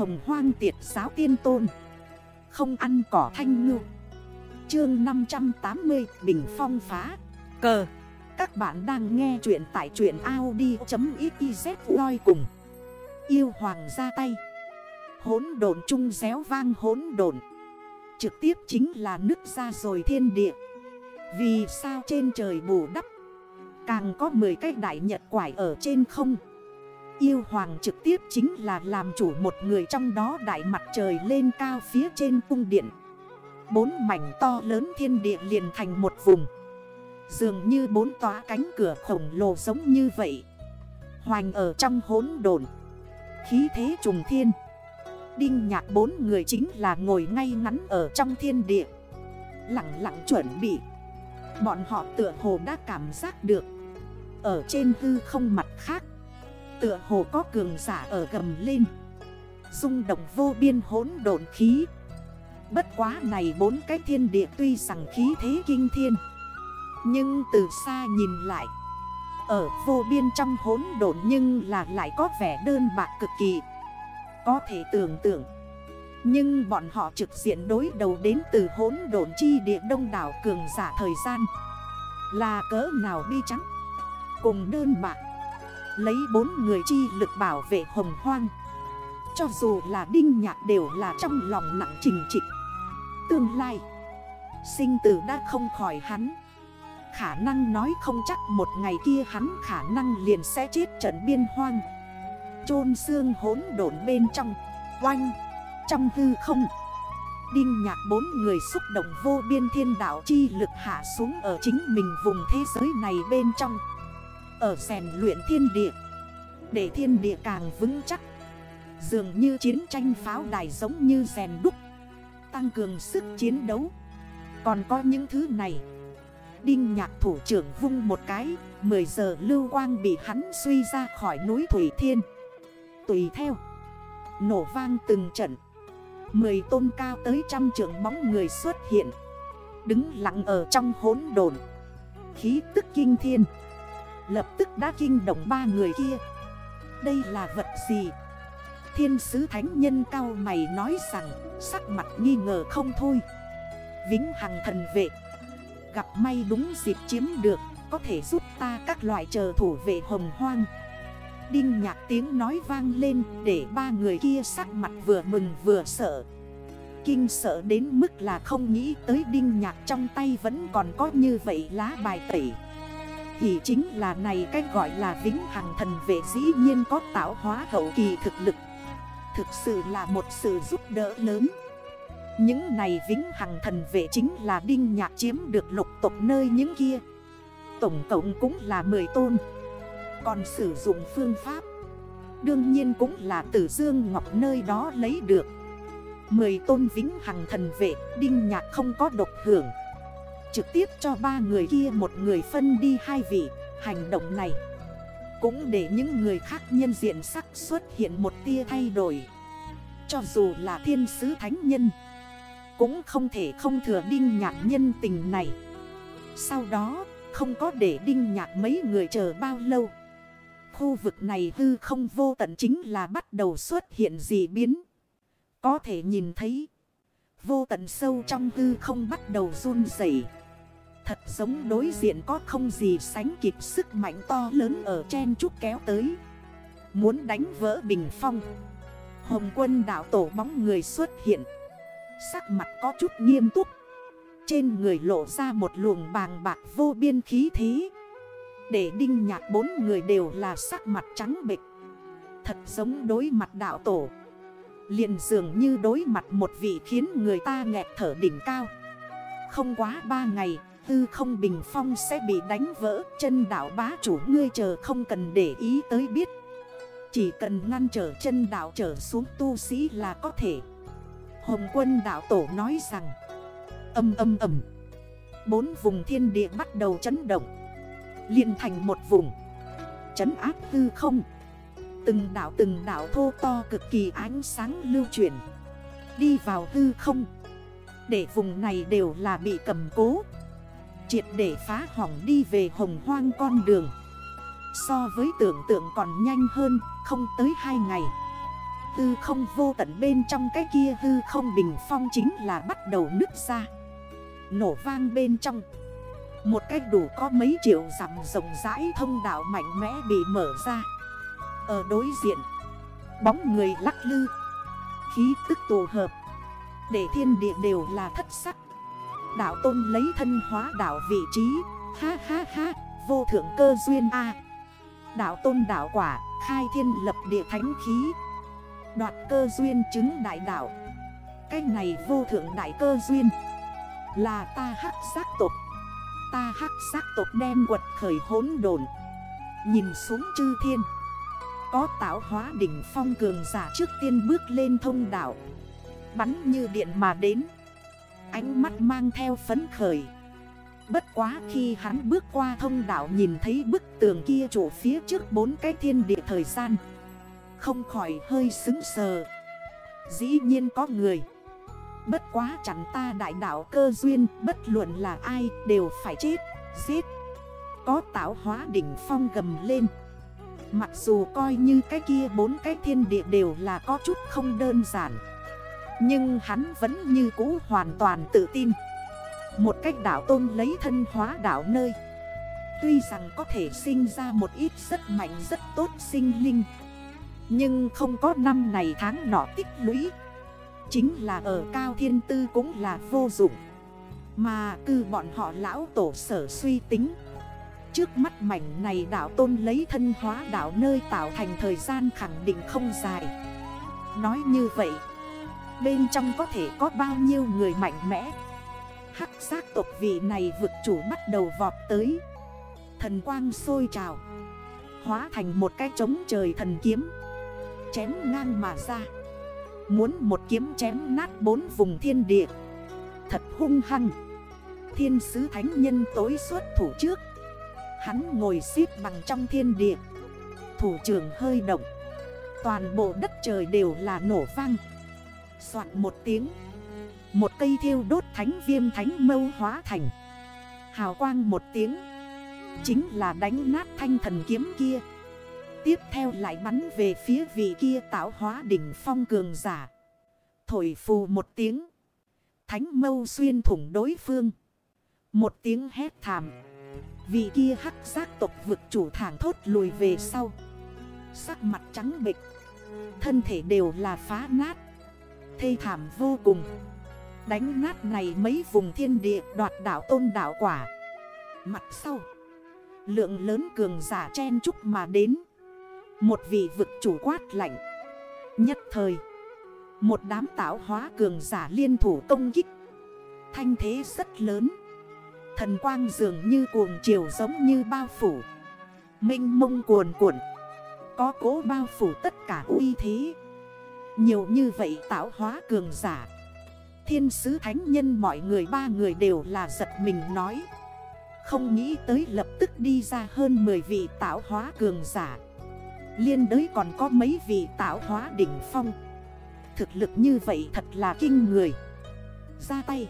hồng hoang tiệt giáo tiên tôn. Không ăn cỏ thanh ngư. Chương 580 Bình Phong phá. Cờ. Các bạn đang nghe chuyện tại chuyện Audi.xyz Loi cùng. Yêu hoàng ra tay. Hốn đồn chung réo vang hốn đồn Trực tiếp chính là nứt ra rồi thiên địa. Vì sao trên trời bù đắp? Càng có 10 cái đại nhật quải ở trên không. Yêu hoàng trực tiếp chính là làm chủ một người trong đó đại mặt trời lên cao phía trên cung điện. Bốn mảnh to lớn thiên địa liền thành một vùng. Dường như bốn tóa cánh cửa khổng lồ giống như vậy. Hoành ở trong hốn đồn Khí thế trùng thiên. Đinh nhạc bốn người chính là ngồi ngay ngắn ở trong thiên địa. Lặng lặng chuẩn bị. Bọn họ tựa hồ đã cảm giác được. Ở trên hư không mặt khác Tựa hồ có cường giả ở gầm lên. Dung động vô biên hỗn độn khí. Bất quá này bốn cái thiên địa tuy rằng khí thế kinh thiên, Nhưng từ xa nhìn lại, Ở vô biên trong hỗn độn nhưng là lại có vẻ đơn bạc cực kỳ. Có thể tưởng tượng, Nhưng bọn họ trực diện đối đầu đến từ hỗn độn chi địa đông đảo cường giả thời gian Là cỡ nào bi trắng, Cùng đơn bạc. Lấy bốn người chi lực bảo vệ hồng hoang. Cho dù là đinh nhạc đều là trong lòng nặng trình trịch Tương lai, Sinh tử đã không khỏi hắn. Khả năng nói không chắc một ngày kia hắn khả năng liền sẽ chết trận biên hoang. Chôn xương hốn đổn bên trong, Oanh, Trong hư không. Đinh nhạc bốn người xúc động vô biên thiên đảo chi lực hạ xuống ở chính mình vùng thế giới này bên trong ở rèn luyện thiên địa. Để thiên địa càng vững chắc, Dường như chiến tranh pháo đài giống như rèn đúc, Tăng cường sức chiến đấu. Còn có những thứ này, Đinh nhạc thủ trưởng vung một cái 10 giờ lưu quang bị hắn suy ra khỏi núi Thủy Thiên. Tùy theo, Nổ vang từng trận. Mười tôn cao tới trăm trưởng bóng người xuất hiện, Đứng lặng ở trong hốn đồn Khí tức kinh thiên. Lập tức đã kinh động ba người kia. Đây là vật gì? Thiên sứ thánh nhân cao mày nói rằng, Sắc mặt nghi ngờ không thôi. Vĩnh hằng thần vệ, Gặp may đúng dịp chiếm được, Có thể giúp ta các loại chờ thủ vệ hồng hoang. Đinh nhạc tiếng nói vang lên Để ba người kia sắc mặt vừa mừng vừa sợ. Kinh sợ đến mức là không nghĩ tới đinh nhạc trong tay vẫn còn có như vậy lá bài tẩy thì chính là này cách gọi là vĩnh hằng thần vệ dĩ nhiên có tạo hóa hậu kỳ thực lực. Thực sự là một sự giúp đỡ lớn. Những này vĩnh hằng thần vệ chính là đinh nhạc chiếm được lục tộc nơi những kia. Tổng cộng cũng là 10 tôn. Còn sử dụng phương pháp, Đương nhiên cũng là từ Dương Ngọc nơi đó lấy được. 10 tôn vĩnh hằng thần vệ, Đinh nhạc không có độc hưởng. Trực tiếp cho ba người kia một người phân đi hai vị. Hành động này Cũng để những người khác nhân diện sắc xuất hiện một tia thay đổi. Cho dù là thiên sứ thánh nhân Cũng không thể không thừa đinh nhạc nhân tình này. Sau đó, không có để đinh nhạc mấy người chờ bao lâu. Khu vực này hư không vô tận chính là bắt đầu xuất hiện dị biến. Có thể nhìn thấy, Vô tận sâu trong hư không bắt đầu run dậy Thật giống đối diện có không gì sánh kịp sức mạnh to lớn ở trên chút kéo tới. Muốn đánh vỡ bình phong. Hồng quân đảo tổ bóng người xuất hiện. Sắc mặt có chút nghiêm túc. Trên người lộ ra một luồng bàng bạc vô biên khí thế. Để đinh nhạc bốn người đều là sắc mặt trắng bịch Thật giống đối mặt đạo tổ. Liền dường như đối mặt một vị khiến người ta nghẹt thở đỉnh cao. Không quá ba ngày Tư không bình phong sẽ bị đánh vỡ, Chân đảo bá chủ ngươi chờ không cần để ý tới biết. Chỉ cần ngăn trở chân đảo trở xuống tu sĩ là có thể. Hồng quân đảo tổ nói rằng, Âm âm âm. Bốn vùng thiên địa bắt đầu chấn động, liền thành một vùng. Chấn áp tư không. Từng đảo từng đảo thô to cực kỳ ánh sáng lưu chuyển. Đi vào tư không. Để vùng này đều là bị cầm cố. Triệt để phá hỏng đi về hồng hoang con đường. So với tưởng tượng còn nhanh hơn, Không tới 2 ngày. Hư không vô tận bên trong cái kia hư không bình phong chính là bắt đầu nứt ra. Nổ vang bên trong. Một cách đủ có mấy triệu dặm rộng rãi thông đạo mạnh mẽ bị mở ra. Ở đối diện, Bóng người lắc lư. Khí tức tổ hợp. Để thiên địa đều là thất sắc. Đạo tôn lấy thân hóa đạo vị trí. Ha ha ha, Vô thượng cơ duyên A. Đạo tôn đạo quả, Khai thiên lập địa thánh khí. Đoạt cơ duyên chứng đại đạo. Cái này vô thượng đại cơ duyên. Là ta hắc xác tộc. Ta hắc xác tộc đem quật khởi hốn đồn Nhìn xuống chư thiên. Có tạo hóa đỉnh phong cường giả trước tiên bước lên thông đảo Bắn như điện mà đến. Ánh mắt mang theo phấn khởi. Bất quá khi hắn bước qua thông đảo nhìn thấy bức tường kia chỗ phía trước bốn cái thiên địa thời gian. Không khỏi hơi xứng sờ. Dĩ nhiên có người. Bất quá chẳng ta đại đạo cơ duyên, Bất luận là ai đều phải chết, Giết. Có tạo hóa đỉnh phong gầm lên. Mặc dù coi như cái kia bốn cái thiên địa đều là có chút không đơn giản. Nhưng hắn vẫn như cũ hoàn toàn tự tin. Một cách đảo tôn lấy thân hóa đảo nơi. Tuy rằng có thể sinh ra một ít rất mạnh, rất tốt sinh linh. Nhưng không có năm này tháng nọ tích lũy. Chính là ở cao thiên tư cũng là vô dụng. Mà cư bọn họ lão tổ sở suy tính. Trước mắt mảnh này đảo tôn lấy thân hóa đảo nơi tạo thành thời gian khẳng định không dài. Nói như vậy Bên trong có thể có bao nhiêu người mạnh mẽ. Hắc giác tộc vị này vực chủ bắt đầu vọt tới. Thần quang sôi trào, Hóa thành một cái trống trời thần kiếm, Chém ngang mà ra. Muốn một kiếm chém nát bốn vùng thiên địa. Thật hung hăng. Thiên sứ thánh nhân tối suốt thủ trước. Hắn ngồi xếp bằng trong thiên địa. Thủ trưởng hơi động. Toàn bộ đất trời đều là nổ vang xoạt một tiếng. Một cây thiêu đốt thánh viêm thánh mâu hóa thành. Hào quang một tiếng. Chính là đánh nát thanh thần kiếm kia. Tiếp theo lại bắn về phía vị kia tạo hóa đỉnh phong cường giả. Thổi phù một tiếng. Thánh mâu xuyên thủng đối phương. Một tiếng hét thảm. Vị kia hắc giác tộc vực chủ thẳng thốt lùi về sau. Sắc mặt trắng bịch Thân thể đều là phá nát. Thê thảm vô cùng. Đánh nát này mấy vùng thiên địa, đoạt đảo tôn đảo quả. Mặt sau, Lượng lớn cường giả chen chúc mà đến. Một vị vực chủ quát lạnh. Nhất thời, Một đám tạo hóa cường giả liên thủ công kích. Thanh thế rất lớn. Thần quang dường như cuồng chiều giống như bao phủ. Minh mông cuồn cuộn. Có cố bao phủ tất cả uy thế. Nhiều như vậy tạo hóa cường giả. Thiên sứ thánh nhân mọi người ba người đều là giật mình nói. Không nghĩ tới lập tức đi ra hơn 10 vị tạo hóa cường giả. Liên đới còn có mấy vị tạo hóa đỉnh phong. Thực lực như vậy thật là kinh người. Ra tay.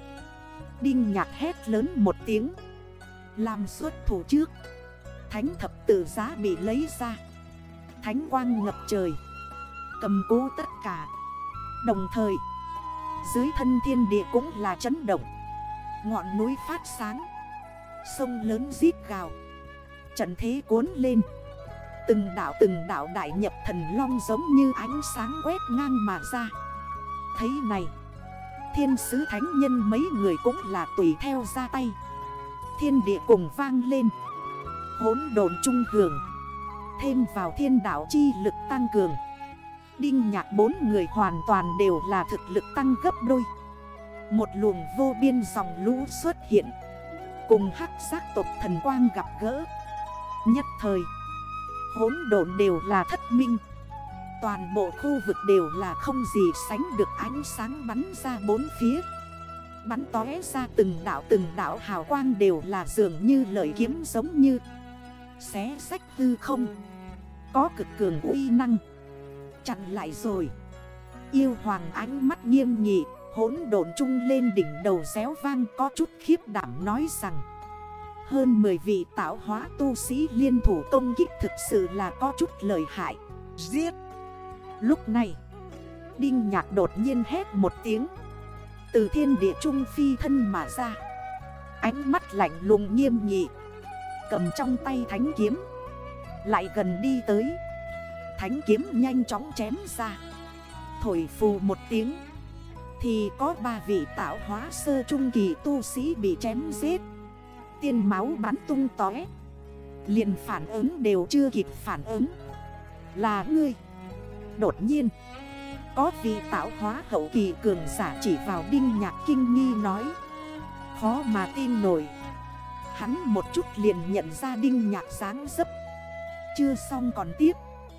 Đinh nhạc hét lớn một tiếng. Làm suốt thủ trước. Thánh thập tự giá bị lấy ra. Thánh quang ngập trời. Cầm cố tất cả. Đồng thời, dưới thân thiên địa cũng là chấn động. Ngọn núi phát sáng, Sông lớn giít gào. Trận thế cuốn lên. Từng đảo từng đảo đại nhập thần long giống như ánh sáng quét ngang mà ra. Thấy này, Thiên sứ thánh nhân mấy người cũng là tùy theo ra tay. Thiên địa cùng vang lên. Hốn đồn trung hưởng. Thêm vào thiên đảo chi lực tăng cường. Đinh nhạc bốn người hoàn toàn đều là thực lực tăng gấp đôi. Một luồng vô biên dòng lũ xuất hiện. Cùng hắc giác tộc thần quang gặp gỡ. Nhất thời Hốn độn đều là thất minh. Toàn bộ khu vực đều là không gì sánh được ánh sáng bắn ra bốn phía. Bắn tóe ra từng đảo từng đảo hào quang đều là dường như lợi kiếm giống như. Xé sách hư không. Có cực cường uy năng. Chặn lại rồi. Yêu hoàng ánh mắt nghiêm nghị Hốn độn trung lên đỉnh đầu xéo vang có chút khiếp đảm nói rằng Hơn 10 vị tạo hóa tu sĩ liên thủ công kích thực sự là có chút lời hại. Giết! Lúc này Đinh nhạc đột nhiên hét một tiếng. Từ thiên địa trung phi thân mà ra. Ánh mắt lạnh lùng nghiêm nghị. Cầm trong tay thánh kiếm. Lại gần đi tới Thánh kiếm nhanh chóng chém ra. Thổi phù một tiếng, Thì có ba vị tạo hóa sơ trung kỳ tu sĩ bị chém giết. Tiên máu bắn tung tói liền phản ứng đều chưa kịp phản ứng. Là ngươi, Đột nhiên, Có vị tạo hóa hậu kỳ cường giả chỉ vào đinh nhạc kinh nghi nói, Khó mà tin nổi. Hắn một chút liền nhận ra đinh nhạc sáng dấp. Chưa xong còn tiếp.